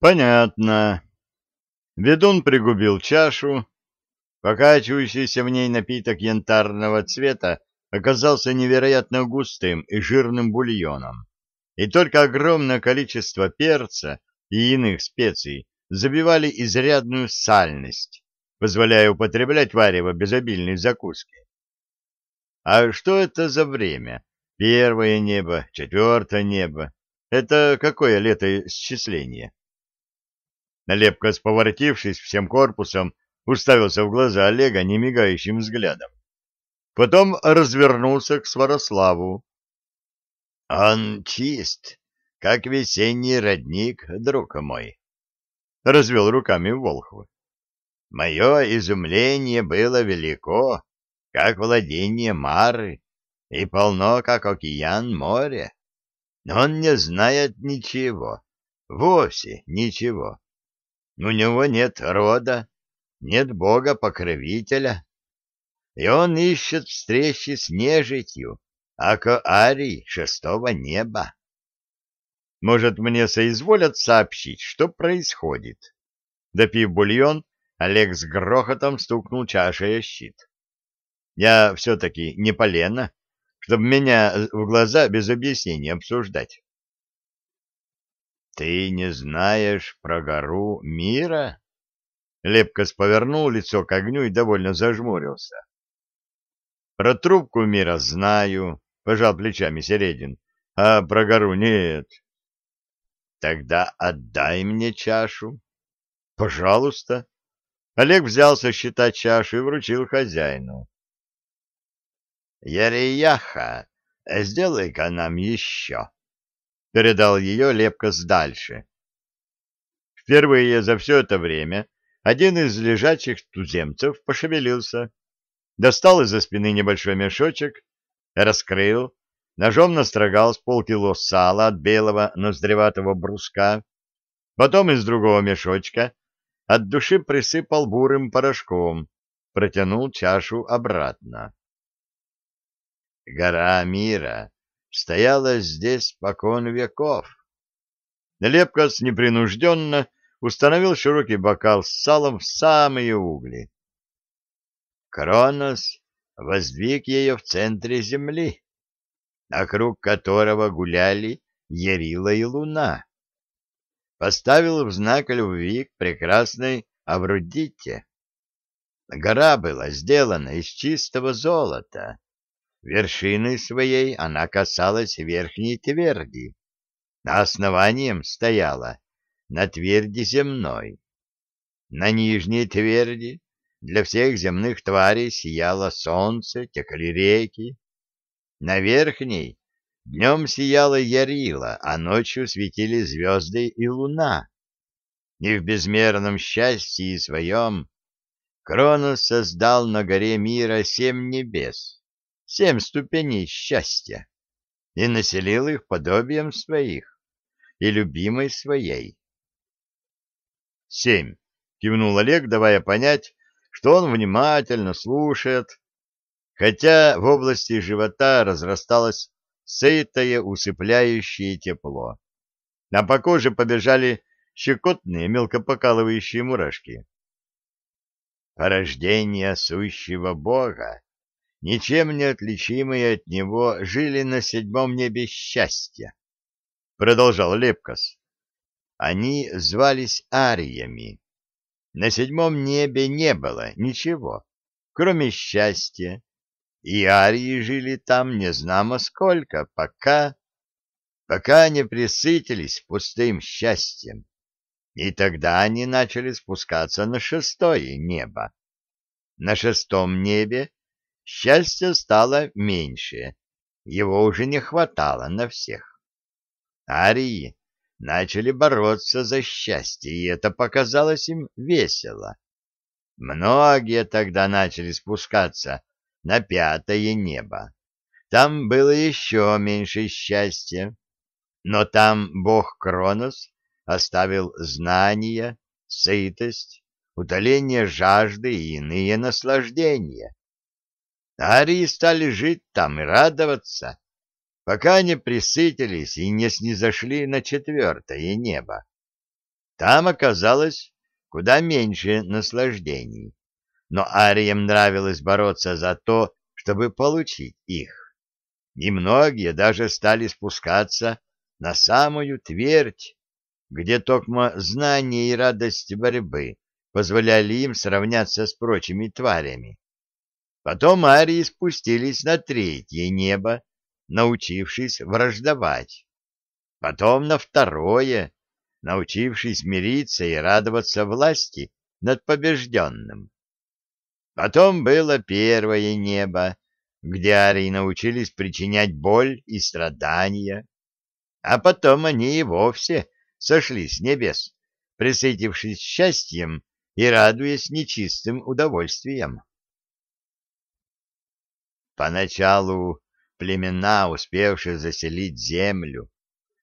Понятно. Ведун пригубил чашу. Покачивающийся в ней напиток янтарного цвета оказался невероятно густым и жирным бульоном. И только огромное количество перца и иных специй забивали изрядную сальность, позволяя употреблять варево без обильной закуски. А что это за время? Первое небо, четвертое небо. Это какое летоисчисление? Налепко споворотившись всем корпусом, уставился в глаза Олега немигающим взглядом. Потом развернулся к Сварославу. — Он чист, как весенний родник, друг мой, — развел руками Волхов. — Мое изумление было велико, как владение Мары, и полно, как океан моря. Он не знает ничего, вовсе ничего. У него нет рода, нет бога-покровителя, и он ищет встречи с нежитью, Ако-Арий шестого неба. Может, мне соизволят сообщить, что происходит? Допив бульон, Олег с грохотом стукнул чашей о щит. Я все-таки не полена, чтобы меня в глаза без объяснений обсуждать. «Ты не знаешь про гору мира?» Лепкос повернул лицо к огню и довольно зажмурился. «Про трубку мира знаю», — пожал плечами Середин, — «а про гору нет». «Тогда отдай мне чашу». «Пожалуйста». Олег взялся считать чашу и вручил хозяину. «Ярияха, сделай-ка нам еще» передал ее Лепкос дальше. Впервые за все это время один из лежачих туземцев пошевелился, достал из-за спины небольшой мешочек, раскрыл, ножом настрогал с полкило сала от белого ноздреватого бруска, потом из другого мешочка от души присыпал бурым порошком, протянул чашу обратно. Гора мира стояла здесь покон веков. Лепкос непринужденно установил широкий бокал с салом в самые угли. Кронос воздвиг ее в центре земли, вокруг которого гуляли Ярила и Луна. Поставил в знак любви к прекрасной Аврудите. Гора была сделана из чистого золота. Вершиной своей она касалась верхней тверди, а основанием стояла на тверди земной. На нижней тверди для всех земных тварей сияло солнце, текли реки. На верхней днем сияла Ярила, а ночью светили звезды и луна. И в безмерном счастье своем Кронос создал на горе мира семь небес семь ступеней счастья и населил их подобием своих и любимой своей. Семь. Кивнул Олег, давая понять, что он внимательно слушает, хотя в области живота разрасталось сытое усыпляющее тепло, а по коже побежали щекотные мелкопокалывающие мурашки. Порождение сущего Бога ничем не отличимые от него, жили на седьмом небе счастья, — продолжал Лепкос. Они звались ариями. На седьмом небе не было ничего, кроме счастья, и арии жили там незнамо сколько, пока... пока не присытились пустым счастьем. И тогда они начали спускаться на шестое небо. На шестом небе Счастья стало меньше, его уже не хватало на всех. Арии начали бороться за счастье, и это показалось им весело. Многие тогда начали спускаться на пятое небо. Там было еще меньше счастья, но там бог Кронос оставил знания, сытость, утоление жажды и иные наслаждения. Арии стали жить там и радоваться, пока не присытились и не снизошли на четвертое небо. Там оказалось куда меньше наслаждений, но ариям нравилось бороться за то, чтобы получить их. И многие даже стали спускаться на самую твердь, где токмо знание и радость борьбы позволяли им сравняться с прочими тварями. Потом арии спустились на третье небо, научившись враждовать. Потом на второе, научившись мириться и радоваться власти над побежденным. Потом было первое небо, где арии научились причинять боль и страдания, а потом они и вовсе сошли с небес, присытившись счастьем и радуясь нечистым удовольствием. Поначалу племена, успевшие заселить землю,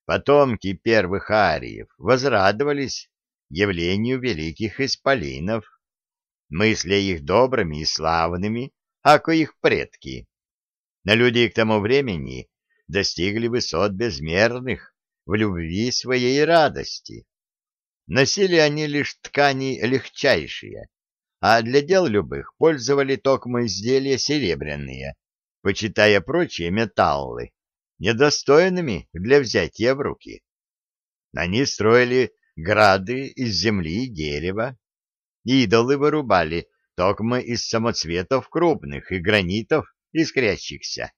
потомки первых ариев, возрадовались явлению великих исполинов, мысля их добрыми и славными, ако их предки. На люди к тому времени достигли высот безмерных в любви своей радости. Носили они лишь ткани легчайшие, а для дел любых пользовали токмо изделия серебряные, почитая прочие металлы недостойными для взятия в руки. Они строили грады из земли и дерева, идолы вырубали токмо из самоцветов крупных и гранитов искрящихся.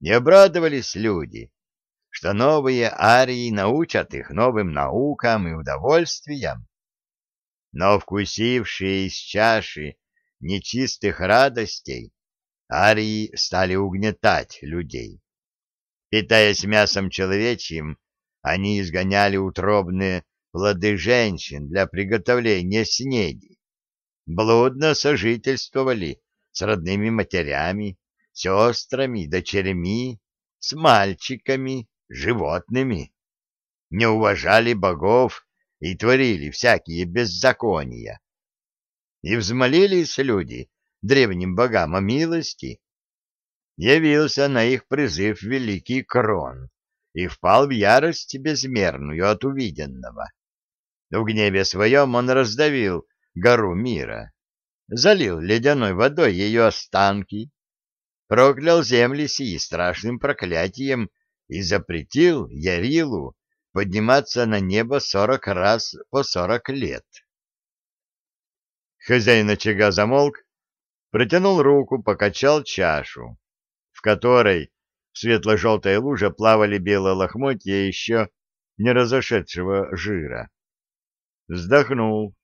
Не обрадовались люди, что новые арии научат их новым наукам и удовольствиям. Но вкусившие из чаши нечистых радостей, арии стали угнетать людей. Питаясь мясом человечьим, они изгоняли утробные плоды женщин для приготовления снеди, блудно сожительствовали с родными матерями, сестрами, дочерьми, с мальчиками, животными, не уважали богов и творили всякие беззакония. И взмолились люди древним богам о милости. Явился на их призыв великий Крон и впал в ярость безмерную от увиденного. В гневе своем он раздавил гору мира, залил ледяной водой ее останки, проклял земли сии страшным проклятием и запретил Ярилу подниматься на небо сорок раз по сорок лет. Хозяин очага замолк, протянул руку, покачал чашу, в которой в светло-желтой луже плавали белые лохмотья еще не разошедшего жира. Вздохнул.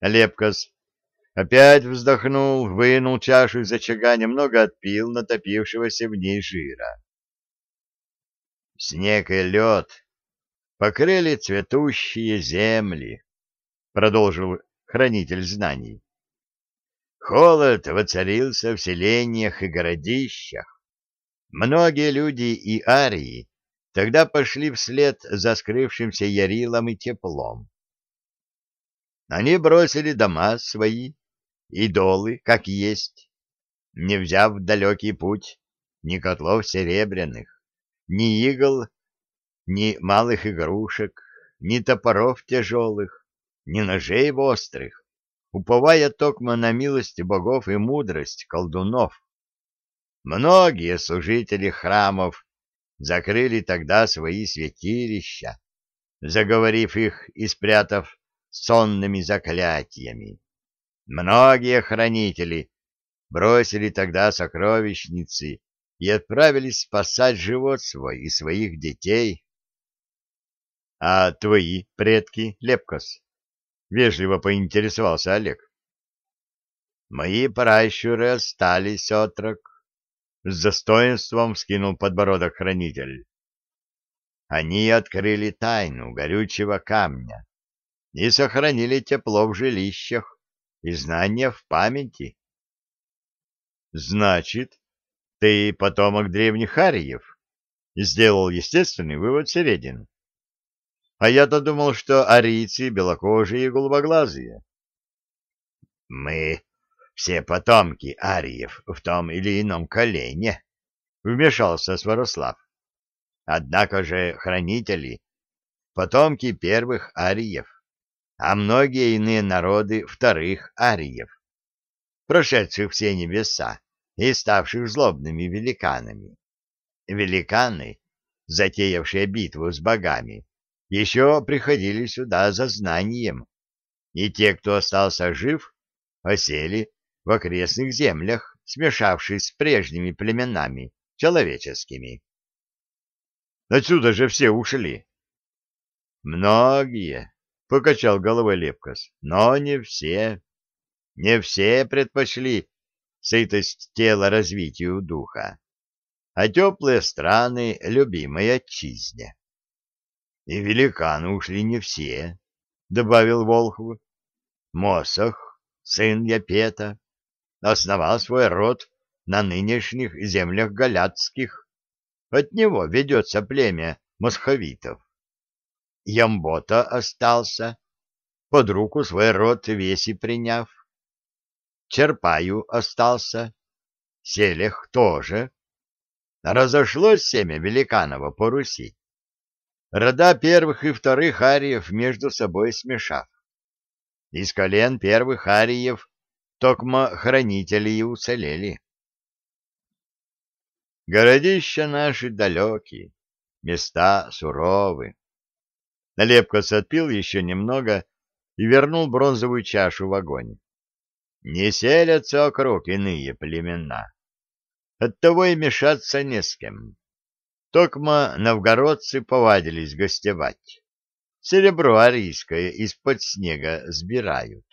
Лепкос опять вздохнул, вынул чашу из очага, немного отпил натопившегося в ней жира. Снег и лед покрыли цветущие земли, продолжил хранитель знаний. Холод воцарился в селениях и городищах. Многие люди и арии тогда пошли вслед за скрывшимся ярилом и теплом. Они бросили дома свои, идолы, как есть, не взяв далекий путь ни котлов серебряных, ни игл, ни малых игрушек, ни топоров тяжелых, ни ножей острых, уповая токмо на милость богов и мудрость колдунов. Многие служители храмов закрыли тогда свои святилища, заговорив их и спрятав сонными заклятиями. Многие хранители бросили тогда сокровищницы и отправились спасать живот свой и своих детей. — А твои предки, Лепкос? — вежливо поинтересовался Олег. — Мои пращуры остались, отрок. С достоинством вскинул подбородок хранитель. Они открыли тайну горючего камня и сохранили тепло в жилищах и знания в памяти. — Значит, ты потомок древних ариев? Сделал естественный вывод Середин. А я-то думал, что арийцы белокожие и голубоглазые. Мы все потомки ариев в том или ином колене, вмешался Сварослав. Однако же хранители — потомки первых ариев, а многие иные народы вторых ариев, прошедших все небеса и ставших злобными великанами. Великаны, затеявшие битву с богами, еще приходили сюда за знанием, и те, кто остался жив, осели в окрестных землях, смешавшись с прежними племенами человеческими. Отсюда же все ушли. Многие, — покачал головой Лепкос, — но не все. Не все предпочли сытость тела развитию духа, а теплые страны любимой отчизне. И великаны ушли не все, — добавил Волхв. Мосох, сын Япета, основал свой род на нынешних землях галятских. От него ведется племя мосховитов. Ямбота остался, под руку свой род веси приняв. Черпаю остался, Селех тоже. Разошлось семя Великанова по Руси. Рода первых и вторых ариев между собой смешав. Из колен первых ариев токмо хранители и уцелели. Городища наши далекие, места суровы. Налепко отпил еще немного и вернул бронзовую чашу в огонь. Не селятся округ иные племена. Оттого и мешаться не с кем. Токма новгородцы повадились гостевать. Серебро арийское из-под снега сбирают.